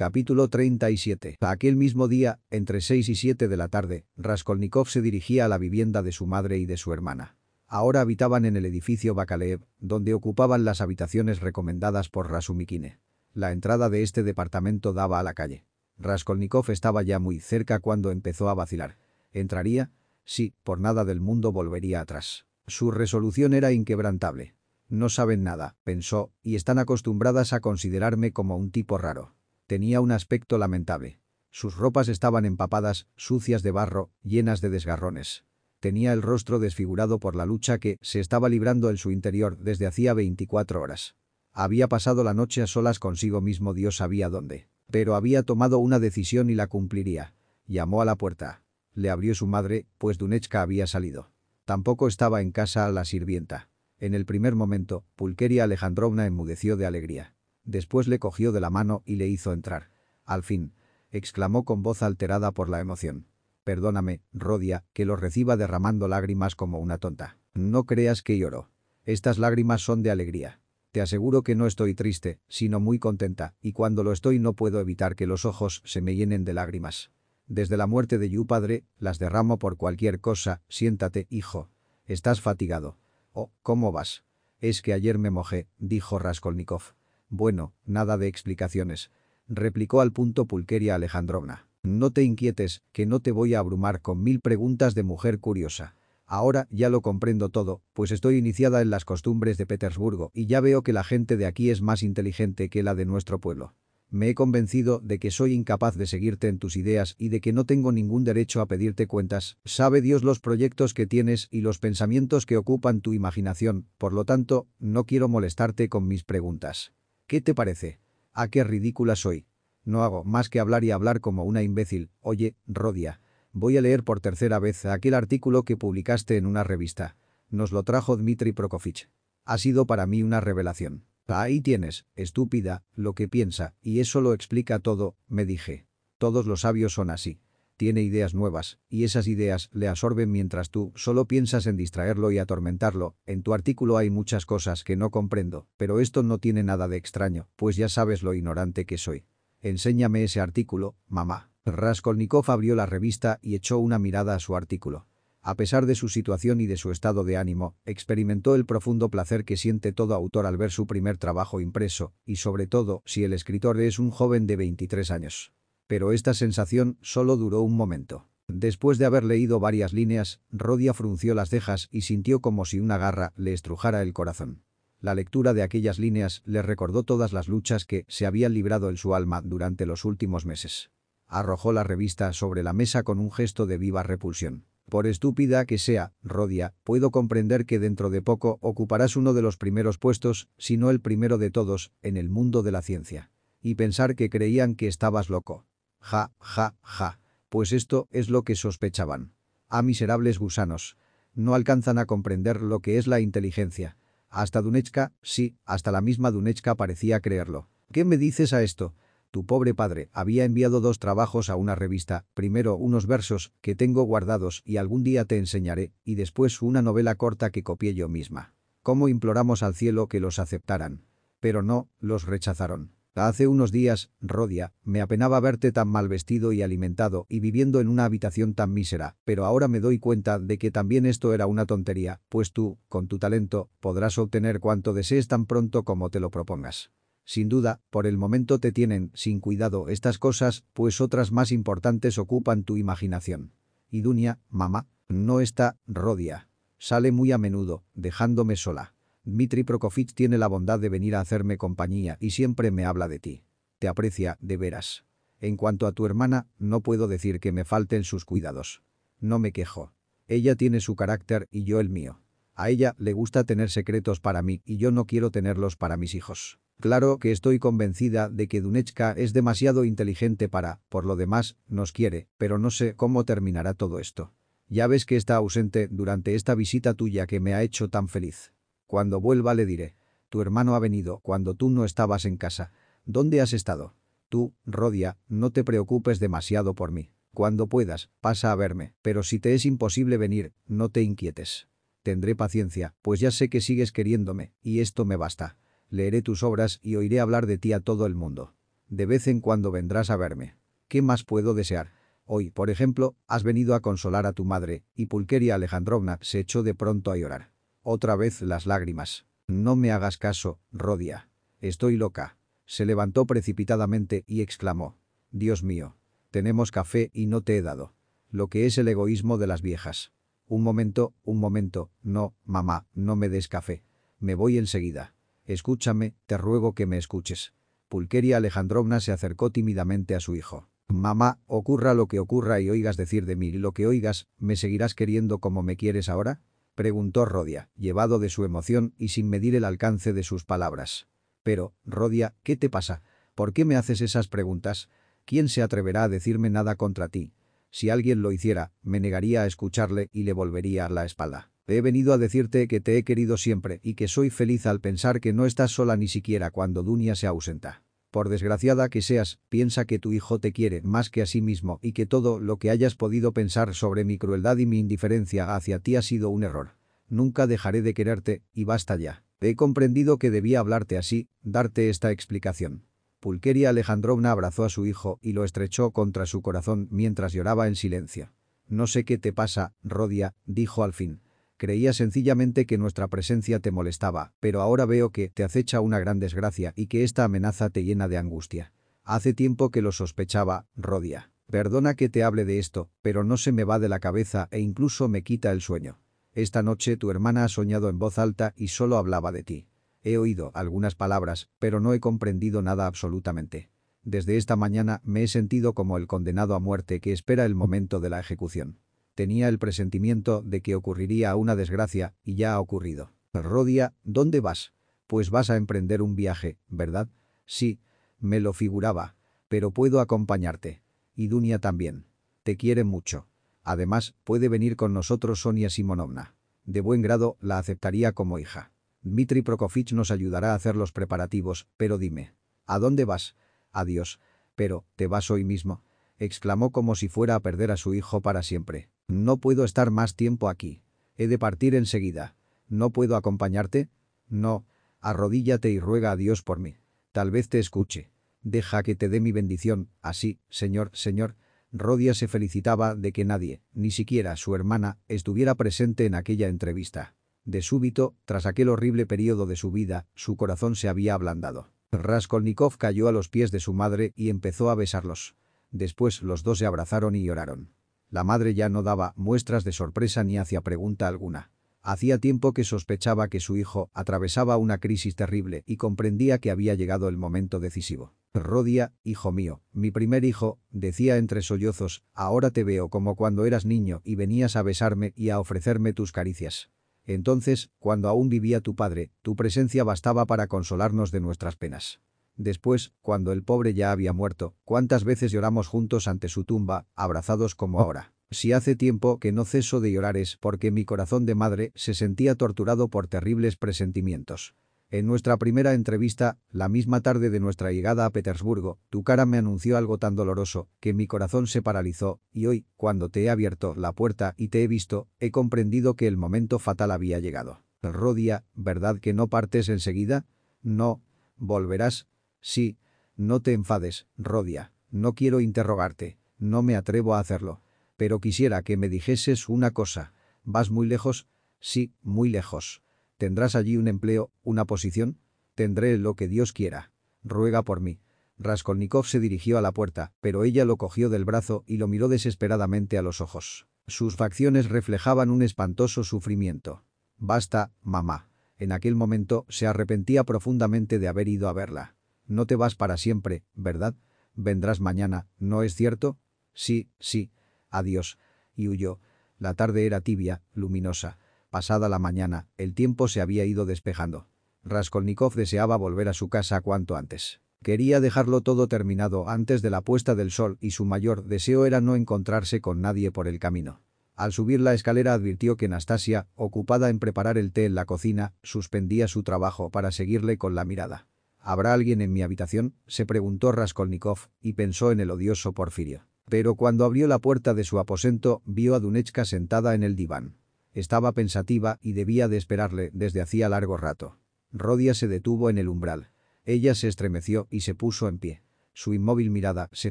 Capítulo 37. Aquel mismo día, entre 6 y 7 de la tarde, Raskolnikov se dirigía a la vivienda de su madre y de su hermana. Ahora habitaban en el edificio Bakaleev, donde ocupaban las habitaciones recomendadas por Rasumikine. La entrada de este departamento daba a la calle. Raskolnikov estaba ya muy cerca cuando empezó a vacilar. ¿Entraría? Sí, por nada del mundo volvería atrás. Su resolución era inquebrantable. No saben nada, pensó, y están acostumbradas a considerarme como un tipo raro. Tenía un aspecto lamentable. Sus ropas estaban empapadas, sucias de barro, llenas de desgarrones. Tenía el rostro desfigurado por la lucha que se estaba librando en su interior desde hacía 24 horas. Había pasado la noche a solas consigo mismo Dios sabía dónde. Pero había tomado una decisión y la cumpliría. Llamó a la puerta. Le abrió su madre, pues Dunechka había salido. Tampoco estaba en casa la sirvienta. En el primer momento, Pulqueria Alejandrovna enmudeció de alegría. Después le cogió de la mano y le hizo entrar. Al fin, exclamó con voz alterada por la emoción. Perdóname, Rodia, que lo reciba derramando lágrimas como una tonta. No creas que lloro. Estas lágrimas son de alegría. Te aseguro que no estoy triste, sino muy contenta, y cuando lo estoy no puedo evitar que los ojos se me llenen de lágrimas. Desde la muerte de Yu padre, las derramo por cualquier cosa, siéntate, hijo. Estás fatigado. Oh, ¿cómo vas? Es que ayer me mojé, dijo Raskolnikov. Bueno, nada de explicaciones. Replicó al punto Pulqueria Alejandrovna. No te inquietes, que no te voy a abrumar con mil preguntas de mujer curiosa. Ahora ya lo comprendo todo, pues estoy iniciada en las costumbres de Petersburgo y ya veo que la gente de aquí es más inteligente que la de nuestro pueblo. Me he convencido de que soy incapaz de seguirte en tus ideas y de que no tengo ningún derecho a pedirte cuentas. Sabe Dios los proyectos que tienes y los pensamientos que ocupan tu imaginación, por lo tanto, no quiero molestarte con mis preguntas. ¿Qué te parece? ¿A qué ridícula soy? No hago más que hablar y hablar como una imbécil. Oye, Rodia, voy a leer por tercera vez aquel artículo que publicaste en una revista. Nos lo trajo Dmitri Prokofich. Ha sido para mí una revelación. Ahí tienes, estúpida, lo que piensa, y eso lo explica todo, me dije. Todos los sabios son así tiene ideas nuevas, y esas ideas le absorben mientras tú solo piensas en distraerlo y atormentarlo. En tu artículo hay muchas cosas que no comprendo, pero esto no tiene nada de extraño, pues ya sabes lo ignorante que soy. Enséñame ese artículo, mamá. Raskolnikov abrió la revista y echó una mirada a su artículo. A pesar de su situación y de su estado de ánimo, experimentó el profundo placer que siente todo autor al ver su primer trabajo impreso, y sobre todo si el escritor es un joven de 23 años. Pero esta sensación solo duró un momento. Después de haber leído varias líneas, Rodia frunció las cejas y sintió como si una garra le estrujara el corazón. La lectura de aquellas líneas le recordó todas las luchas que se habían librado en su alma durante los últimos meses. Arrojó la revista sobre la mesa con un gesto de viva repulsión. Por estúpida que sea, Rodia, puedo comprender que dentro de poco ocuparás uno de los primeros puestos, si no el primero de todos, en el mundo de la ciencia. Y pensar que creían que estabas loco. Ja, ja, ja. Pues esto es lo que sospechaban. Ah, miserables gusanos. No alcanzan a comprender lo que es la inteligencia. Hasta Dunechka, sí, hasta la misma Dunechka parecía creerlo. ¿Qué me dices a esto? Tu pobre padre había enviado dos trabajos a una revista, primero unos versos que tengo guardados y algún día te enseñaré, y después una novela corta que copié yo misma. ¿Cómo imploramos al cielo que los aceptaran? Pero no, los rechazaron. Hace unos días, Rodia, me apenaba verte tan mal vestido y alimentado y viviendo en una habitación tan mísera, pero ahora me doy cuenta de que también esto era una tontería, pues tú, con tu talento, podrás obtener cuanto desees tan pronto como te lo propongas. Sin duda, por el momento te tienen, sin cuidado, estas cosas, pues otras más importantes ocupan tu imaginación. Y Dunia, mamá, no está, Rodia. Sale muy a menudo, dejándome sola. Dmitri Prokofich tiene la bondad de venir a hacerme compañía y siempre me habla de ti. Te aprecia, de veras. En cuanto a tu hermana, no puedo decir que me falten sus cuidados. No me quejo. Ella tiene su carácter y yo el mío. A ella le gusta tener secretos para mí y yo no quiero tenerlos para mis hijos. Claro que estoy convencida de que Dunechka es demasiado inteligente para, por lo demás, nos quiere, pero no sé cómo terminará todo esto. Ya ves que está ausente durante esta visita tuya que me ha hecho tan feliz. Cuando vuelva le diré. Tu hermano ha venido cuando tú no estabas en casa. ¿Dónde has estado? Tú, Rodia, no te preocupes demasiado por mí. Cuando puedas, pasa a verme, pero si te es imposible venir, no te inquietes. Tendré paciencia, pues ya sé que sigues queriéndome, y esto me basta. Leeré tus obras y oiré hablar de ti a todo el mundo. De vez en cuando vendrás a verme. ¿Qué más puedo desear? Hoy, por ejemplo, has venido a consolar a tu madre, y Pulqueria Alejandrovna se echó de pronto a llorar. Otra vez las lágrimas. No me hagas caso, Rodia. Estoy loca. Se levantó precipitadamente y exclamó. Dios mío. Tenemos café y no te he dado. Lo que es el egoísmo de las viejas. Un momento, un momento. No, mamá, no me des café. Me voy enseguida. Escúchame, te ruego que me escuches. Pulqueria Alejandrovna se acercó tímidamente a su hijo. Mamá, ocurra lo que ocurra y oigas decir de mí lo que oigas, ¿me seguirás queriendo como me quieres ahora? Preguntó Rodia, llevado de su emoción y sin medir el alcance de sus palabras. Pero, Rodia, ¿qué te pasa? ¿Por qué me haces esas preguntas? ¿Quién se atreverá a decirme nada contra ti? Si alguien lo hiciera, me negaría a escucharle y le volvería la espalda. He venido a decirte que te he querido siempre y que soy feliz al pensar que no estás sola ni siquiera cuando Dunia se ausenta. Por desgraciada que seas, piensa que tu hijo te quiere más que a sí mismo y que todo lo que hayas podido pensar sobre mi crueldad y mi indiferencia hacia ti ha sido un error. Nunca dejaré de quererte, y basta ya. He comprendido que debía hablarte así, darte esta explicación. Pulqueria Alejandrovna abrazó a su hijo y lo estrechó contra su corazón mientras lloraba en silencio. No sé qué te pasa, Rodia, dijo al fin. Creía sencillamente que nuestra presencia te molestaba, pero ahora veo que te acecha una gran desgracia y que esta amenaza te llena de angustia. Hace tiempo que lo sospechaba, Rodia. Perdona que te hable de esto, pero no se me va de la cabeza e incluso me quita el sueño. Esta noche tu hermana ha soñado en voz alta y solo hablaba de ti. He oído algunas palabras, pero no he comprendido nada absolutamente. Desde esta mañana me he sentido como el condenado a muerte que espera el momento de la ejecución. Tenía el presentimiento de que ocurriría una desgracia y ya ha ocurrido. Rodia, ¿dónde vas? Pues vas a emprender un viaje, ¿verdad? Sí, me lo figuraba. Pero puedo acompañarte. Y Dunia también. Te quiere mucho. Además, puede venir con nosotros Sonia Simonovna. De buen grado la aceptaría como hija. Dmitri Prokofich nos ayudará a hacer los preparativos, pero dime. ¿A dónde vas? Adiós. Pero, ¿te vas hoy mismo? exclamó como si fuera a perder a su hijo para siempre. No puedo estar más tiempo aquí. He de partir enseguida. ¿No puedo acompañarte? No. Arrodíllate y ruega a Dios por mí. Tal vez te escuche. Deja que te dé mi bendición. Así, señor, señor. Rodia se felicitaba de que nadie, ni siquiera su hermana, estuviera presente en aquella entrevista. De súbito, tras aquel horrible periodo de su vida, su corazón se había ablandado. Raskolnikov cayó a los pies de su madre y empezó a besarlos. Después los dos se abrazaron y lloraron. La madre ya no daba muestras de sorpresa ni hacía pregunta alguna. Hacía tiempo que sospechaba que su hijo atravesaba una crisis terrible y comprendía que había llegado el momento decisivo. Rodia, hijo mío, mi primer hijo, decía entre sollozos, ahora te veo como cuando eras niño y venías a besarme y a ofrecerme tus caricias. Entonces, cuando aún vivía tu padre, tu presencia bastaba para consolarnos de nuestras penas. Después, cuando el pobre ya había muerto, cuántas veces lloramos juntos ante su tumba, abrazados como ahora. Si hace tiempo que no ceso de llorar es porque mi corazón de madre se sentía torturado por terribles presentimientos. En nuestra primera entrevista, la misma tarde de nuestra llegada a Petersburgo, tu cara me anunció algo tan doloroso que mi corazón se paralizó y hoy, cuando te he abierto la puerta y te he visto, he comprendido que el momento fatal había llegado. Rodia, ¿verdad que no partes enseguida? No. ¿Volverás? Sí. No te enfades, Rodia. No quiero interrogarte. No me atrevo a hacerlo. Pero quisiera que me dijeses una cosa. ¿Vas muy lejos? Sí, muy lejos. ¿Tendrás allí un empleo, una posición? Tendré lo que Dios quiera. Ruega por mí. Raskolnikov se dirigió a la puerta, pero ella lo cogió del brazo y lo miró desesperadamente a los ojos. Sus facciones reflejaban un espantoso sufrimiento. Basta, mamá. En aquel momento se arrepentía profundamente de haber ido a verla. No te vas para siempre, ¿verdad? Vendrás mañana, ¿no es cierto? Sí, sí. Adiós. Y huyó. La tarde era tibia, luminosa. Pasada la mañana, el tiempo se había ido despejando. Raskolnikov deseaba volver a su casa cuanto antes. Quería dejarlo todo terminado antes de la puesta del sol y su mayor deseo era no encontrarse con nadie por el camino. Al subir la escalera advirtió que Nastasia, ocupada en preparar el té en la cocina, suspendía su trabajo para seguirle con la mirada. ¿Habrá alguien en mi habitación? se preguntó Raskolnikov y pensó en el odioso Porfirio. Pero cuando abrió la puerta de su aposento vio a Dunechka sentada en el diván. Estaba pensativa y debía de esperarle desde hacía largo rato. Rodia se detuvo en el umbral. Ella se estremeció y se puso en pie. Su inmóvil mirada se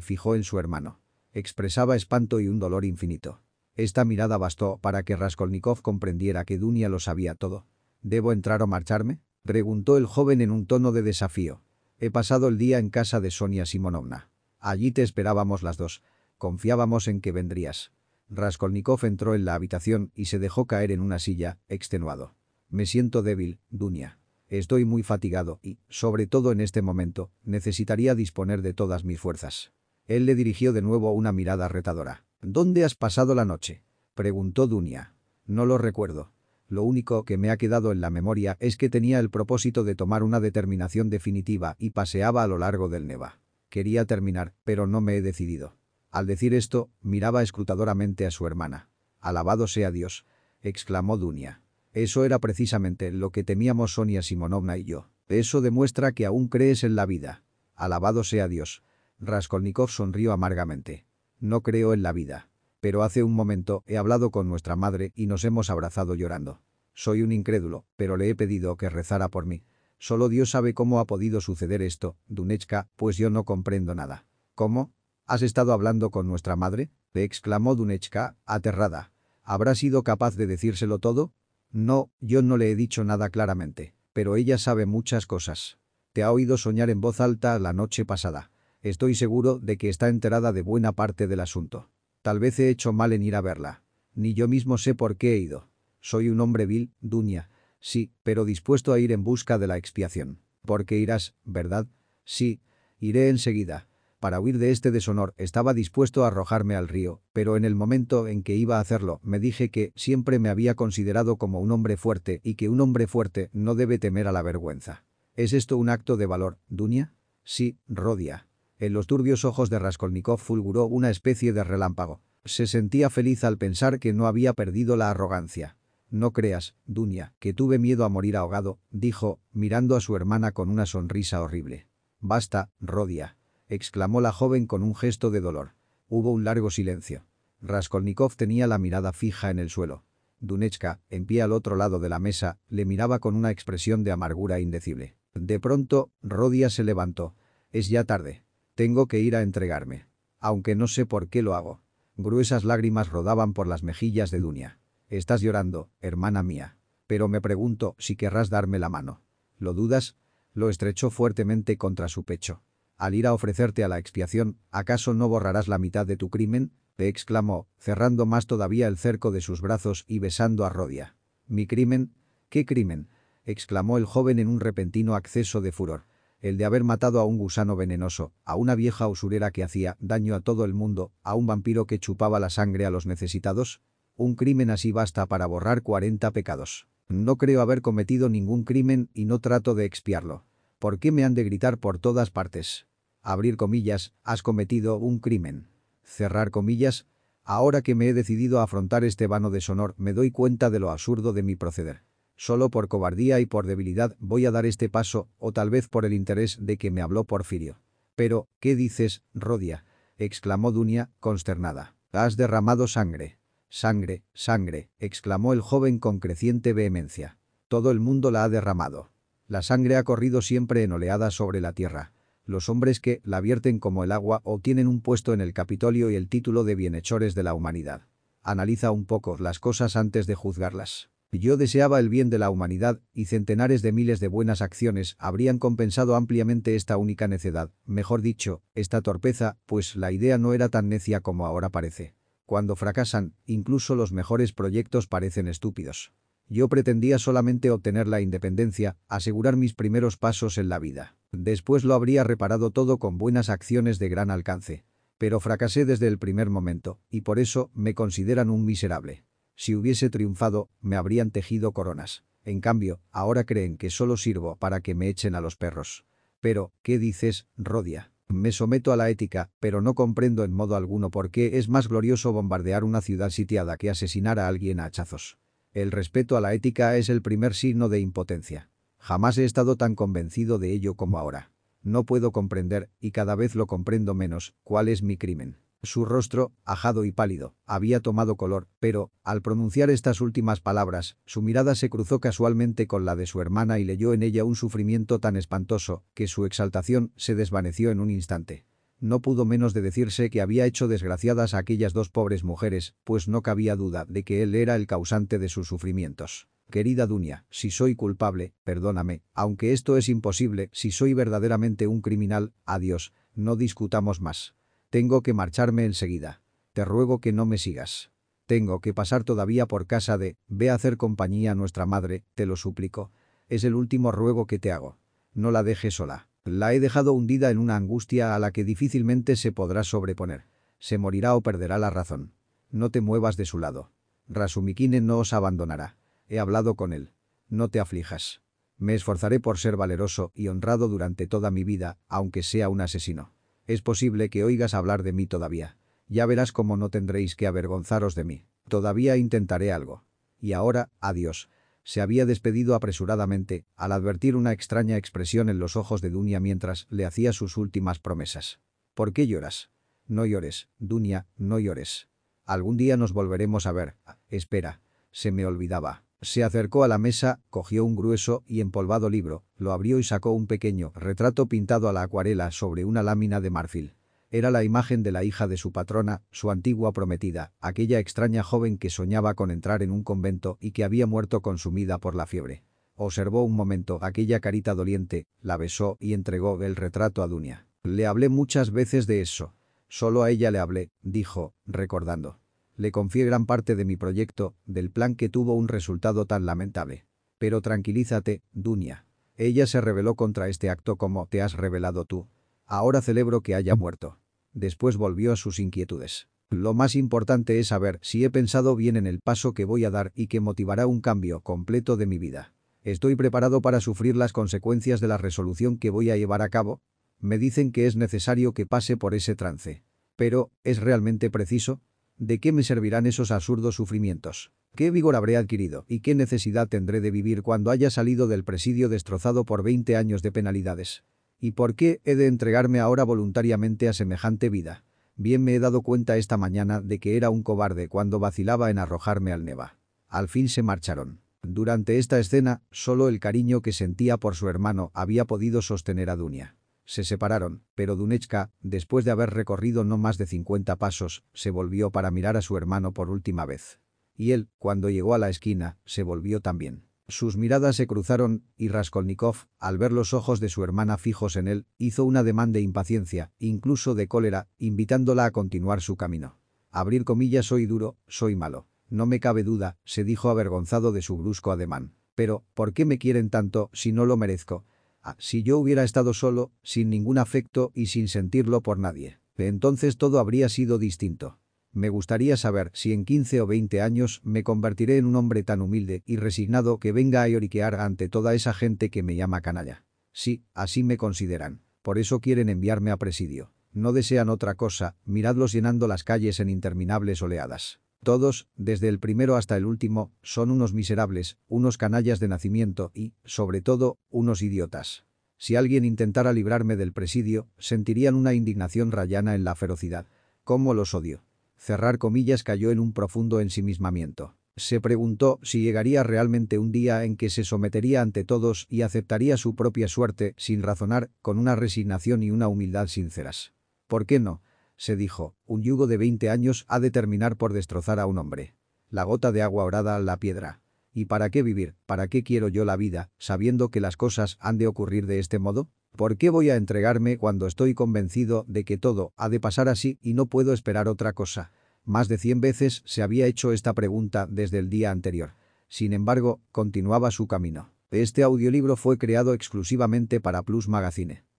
fijó en su hermano. Expresaba espanto y un dolor infinito. Esta mirada bastó para que Raskolnikov comprendiera que Dunia lo sabía todo. ¿Debo entrar o marcharme? Preguntó el joven en un tono de desafío. He pasado el día en casa de Sonia Simonovna. Allí te esperábamos las dos. Confiábamos en que vendrías. Raskolnikov entró en la habitación y se dejó caer en una silla, extenuado. Me siento débil, Dunia. Estoy muy fatigado y, sobre todo en este momento, necesitaría disponer de todas mis fuerzas. Él le dirigió de nuevo una mirada retadora. ¿Dónde has pasado la noche? Preguntó Dunia. No lo recuerdo. Lo único que me ha quedado en la memoria es que tenía el propósito de tomar una determinación definitiva y paseaba a lo largo del Neva. Quería terminar, pero no me he decidido. Al decir esto, miraba escrutadoramente a su hermana. «Alabado sea Dios», exclamó Dunia. Eso era precisamente lo que temíamos Sonia Simonovna y yo. Eso demuestra que aún crees en la vida. Alabado sea Dios. Raskolnikov sonrió amargamente. No creo en la vida. Pero hace un momento he hablado con nuestra madre y nos hemos abrazado llorando. Soy un incrédulo, pero le he pedido que rezara por mí. Solo Dios sabe cómo ha podido suceder esto, Dunechka, pues yo no comprendo nada. ¿Cómo? ¿Has estado hablando con nuestra madre? le exclamó Dunechka, aterrada. ¿Habrá sido capaz de decírselo todo? No, yo no le he dicho nada claramente, pero ella sabe muchas cosas. Te ha oído soñar en voz alta la noche pasada. Estoy seguro de que está enterada de buena parte del asunto. Tal vez he hecho mal en ir a verla. Ni yo mismo sé por qué he ido. Soy un hombre vil, Duña. Sí, pero dispuesto a ir en busca de la expiación. Porque irás, ¿verdad? Sí, iré enseguida. Para huir de este deshonor estaba dispuesto a arrojarme al río, pero en el momento en que iba a hacerlo me dije que siempre me había considerado como un hombre fuerte y que un hombre fuerte no debe temer a la vergüenza. ¿Es esto un acto de valor, Dunia? Sí, Rodia. En los turbios ojos de Raskolnikov fulguró una especie de relámpago. Se sentía feliz al pensar que no había perdido la arrogancia. No creas, Dunia, que tuve miedo a morir ahogado, dijo, mirando a su hermana con una sonrisa horrible. Basta, Rodia, exclamó la joven con un gesto de dolor. Hubo un largo silencio. Raskolnikov tenía la mirada fija en el suelo. Dunechka, en pie al otro lado de la mesa, le miraba con una expresión de amargura indecible. De pronto, Rodia se levantó. Es ya tarde. Tengo que ir a entregarme. Aunque no sé por qué lo hago. Gruesas lágrimas rodaban por las mejillas de Dunia. Estás llorando, hermana mía. Pero me pregunto si querrás darme la mano. ¿Lo dudas? Lo estrechó fuertemente contra su pecho. Al ir a ofrecerte a la expiación, ¿acaso no borrarás la mitad de tu crimen? le exclamó, cerrando más todavía el cerco de sus brazos y besando a Rodia. ¿Mi crimen? ¿Qué crimen? exclamó el joven en un repentino acceso de furor el de haber matado a un gusano venenoso, a una vieja usurera que hacía daño a todo el mundo, a un vampiro que chupaba la sangre a los necesitados? Un crimen así basta para borrar 40 pecados. No creo haber cometido ningún crimen y no trato de expiarlo. ¿Por qué me han de gritar por todas partes? Abrir comillas, has cometido un crimen. Cerrar comillas, ahora que me he decidido a afrontar este vano deshonor me doy cuenta de lo absurdo de mi proceder. Solo por cobardía y por debilidad voy a dar este paso, o tal vez por el interés de que me habló Porfirio. Pero, ¿qué dices, Rodia? exclamó Dunia, consternada. Has derramado sangre. Sangre, sangre, exclamó el joven con creciente vehemencia. Todo el mundo la ha derramado. La sangre ha corrido siempre en oleadas sobre la tierra. Los hombres que la vierten como el agua obtienen un puesto en el Capitolio y el título de bienhechores de la humanidad. Analiza un poco las cosas antes de juzgarlas. Yo deseaba el bien de la humanidad y centenares de miles de buenas acciones habrían compensado ampliamente esta única necedad, mejor dicho, esta torpeza, pues la idea no era tan necia como ahora parece. Cuando fracasan, incluso los mejores proyectos parecen estúpidos. Yo pretendía solamente obtener la independencia, asegurar mis primeros pasos en la vida. Después lo habría reparado todo con buenas acciones de gran alcance. Pero fracasé desde el primer momento, y por eso me consideran un miserable. Si hubiese triunfado, me habrían tejido coronas. En cambio, ahora creen que solo sirvo para que me echen a los perros. Pero, ¿qué dices, Rodia? Me someto a la ética, pero no comprendo en modo alguno por qué es más glorioso bombardear una ciudad sitiada que asesinar a alguien a hachazos. El respeto a la ética es el primer signo de impotencia. Jamás he estado tan convencido de ello como ahora. No puedo comprender, y cada vez lo comprendo menos, cuál es mi crimen. Su rostro, ajado y pálido, había tomado color, pero, al pronunciar estas últimas palabras, su mirada se cruzó casualmente con la de su hermana y leyó en ella un sufrimiento tan espantoso que su exaltación se desvaneció en un instante. No pudo menos de decirse que había hecho desgraciadas a aquellas dos pobres mujeres, pues no cabía duda de que él era el causante de sus sufrimientos. Querida Dunia, si soy culpable, perdóname, aunque esto es imposible, si soy verdaderamente un criminal, adiós, no discutamos más. Tengo que marcharme enseguida. Te ruego que no me sigas. Tengo que pasar todavía por casa de, ve a hacer compañía a nuestra madre, te lo suplico. Es el último ruego que te hago. No la dejes sola. La he dejado hundida en una angustia a la que difícilmente se podrá sobreponer. Se morirá o perderá la razón. No te muevas de su lado. Rasumikine no os abandonará. He hablado con él. No te aflijas. Me esforzaré por ser valeroso y honrado durante toda mi vida, aunque sea un asesino. Es posible que oigas hablar de mí todavía. Ya verás cómo no tendréis que avergonzaros de mí. Todavía intentaré algo. Y ahora, adiós. Se había despedido apresuradamente, al advertir una extraña expresión en los ojos de Dunia mientras le hacía sus últimas promesas. ¿Por qué lloras? No llores, Dunia, no llores. Algún día nos volveremos a ver. Espera. Se me olvidaba. Se acercó a la mesa, cogió un grueso y empolvado libro, lo abrió y sacó un pequeño retrato pintado a la acuarela sobre una lámina de marfil. Era la imagen de la hija de su patrona, su antigua prometida, aquella extraña joven que soñaba con entrar en un convento y que había muerto consumida por la fiebre. Observó un momento aquella carita doliente, la besó y entregó el retrato a Dunia. Le hablé muchas veces de eso. Solo a ella le hablé, dijo, recordando. Le confié gran parte de mi proyecto, del plan que tuvo un resultado tan lamentable. Pero tranquilízate, Dunia. Ella se rebeló contra este acto como te has revelado tú. Ahora celebro que haya muerto. Después volvió a sus inquietudes. Lo más importante es saber si he pensado bien en el paso que voy a dar y que motivará un cambio completo de mi vida. ¿Estoy preparado para sufrir las consecuencias de la resolución que voy a llevar a cabo? Me dicen que es necesario que pase por ese trance. Pero, ¿es realmente preciso? ¿De qué me servirán esos absurdos sufrimientos? ¿Qué vigor habré adquirido y qué necesidad tendré de vivir cuando haya salido del presidio destrozado por 20 años de penalidades? ¿Y por qué he de entregarme ahora voluntariamente a semejante vida? Bien me he dado cuenta esta mañana de que era un cobarde cuando vacilaba en arrojarme al neva. Al fin se marcharon. Durante esta escena, solo el cariño que sentía por su hermano había podido sostener a Dunia. Se separaron, pero Dunechka, después de haber recorrido no más de 50 pasos, se volvió para mirar a su hermano por última vez. Y él, cuando llegó a la esquina, se volvió también. Sus miradas se cruzaron y Raskolnikov, al ver los ojos de su hermana fijos en él, hizo un ademán de impaciencia, incluso de cólera, invitándola a continuar su camino. Abrir comillas soy duro, soy malo. No me cabe duda, se dijo avergonzado de su brusco ademán. Pero, ¿por qué me quieren tanto si no lo merezco? Ah, si yo hubiera estado solo, sin ningún afecto y sin sentirlo por nadie. Entonces todo habría sido distinto. Me gustaría saber si en 15 o 20 años me convertiré en un hombre tan humilde y resignado que venga a lloriquear ante toda esa gente que me llama canalla. Sí, así me consideran. Por eso quieren enviarme a presidio. No desean otra cosa, miradlos llenando las calles en interminables oleadas. Todos, desde el primero hasta el último, son unos miserables, unos canallas de nacimiento y, sobre todo, unos idiotas. Si alguien intentara librarme del presidio, sentirían una indignación rayana en la ferocidad. ¿Cómo los odio? cerrar comillas cayó en un profundo ensimismamiento. Se preguntó si llegaría realmente un día en que se sometería ante todos y aceptaría su propia suerte sin razonar, con una resignación y una humildad sinceras. ¿Por qué no? Se dijo, un yugo de 20 años ha de terminar por destrozar a un hombre. La gota de agua orada a la piedra. ¿Y para qué vivir? ¿Para qué quiero yo la vida, sabiendo que las cosas han de ocurrir de este modo? ¿Por qué voy a entregarme cuando estoy convencido de que todo ha de pasar así y no puedo esperar otra cosa? Más de cien veces se había hecho esta pregunta desde el día anterior. Sin embargo, continuaba su camino. Este audiolibro fue creado exclusivamente para Plus Magazine.